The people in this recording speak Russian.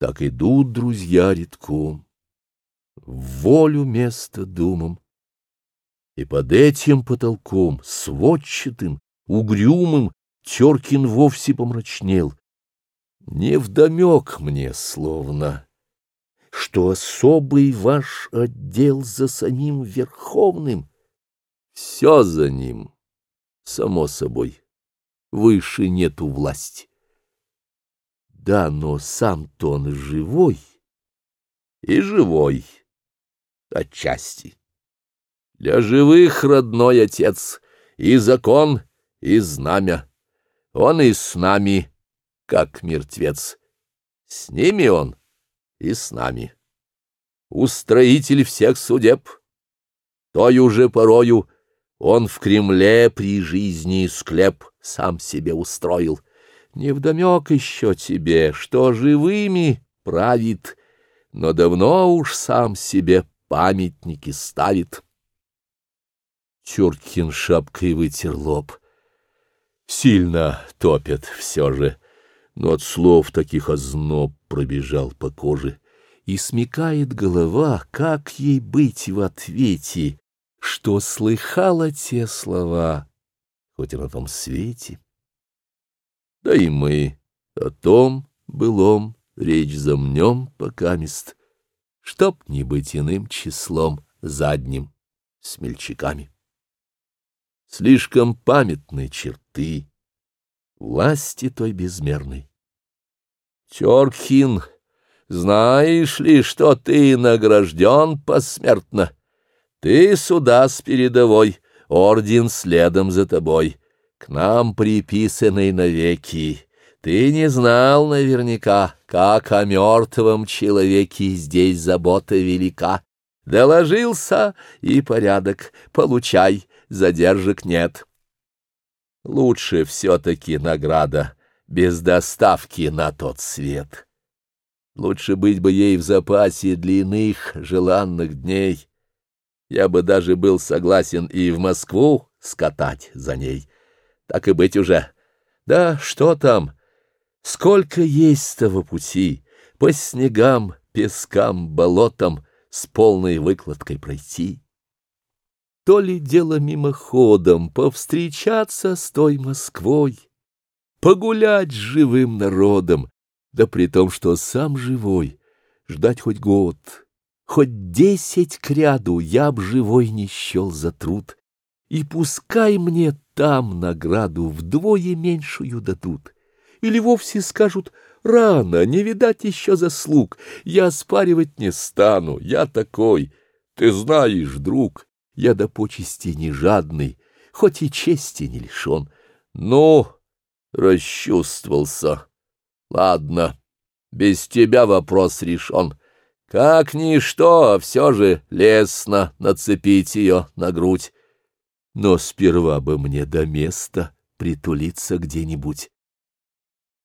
Так идут друзья редком, в волю место думам. И под этим потолком, сводчатым, угрюмым, Теркин вовсе помрачнел. Не Невдомек мне словно, что особый ваш отдел за самим Верховным, все за ним, само собой, выше нету власти. Да, но сам-то он живой. И живой. Отчасти. Для живых родной отец. И закон, и знамя. Он и с нами, как мертвец. С ними он и с нами. Устроитель всех судеб. Той уже порою он в Кремле при жизни склеп сам себе устроил — не невдомек еще тебе, что живыми правит, но давно уж сам себе памятники ставит. Тюркин шапкой вытер лоб. Сильно топят все же, но от слов таких озноб пробежал по коже, и смекает голова, как ей быть в ответе, что слыхала те слова, хоть и на том свете да и мы о том былом речь замнем покамест, чтоб не быть иным числом задним смельчаками. Слишком памятны черты власти той безмерной. Теркин, знаешь ли, что ты награжден посмертно? Ты суда с передовой, орден следом за тобой к нам приписанный навеки. Ты не знал наверняка, как о мертвом человеке здесь забота велика. Доложился, и порядок получай, задержек нет. Лучше все-таки награда без доставки на тот свет. Лучше быть бы ей в запасе длинных желанных дней. Я бы даже был согласен и в Москву скатать за ней. Так и быть уже. Да что там? Сколько есть того пути по снегам, пескам, болотам с полной выкладкой пройти? То ли дело мимоходом повстречаться с той Москвой, погулять с живым народом, да при том, что сам живой, ждать хоть год, хоть десять кряду я б живой не счел за труд, и пускай мне там награду вдвое меньшую дадут. Или вовсе скажут «Рано, не видать еще заслуг, я спаривать не стану, я такой, ты знаешь, друг, я до почести не жадный, хоть и чести не лишен». Ну, расчувствовался. Ладно, без тебя вопрос решен. Как ничто, а все же лестно нацепить ее на грудь но сперва бы мне до места притулиться где-нибудь.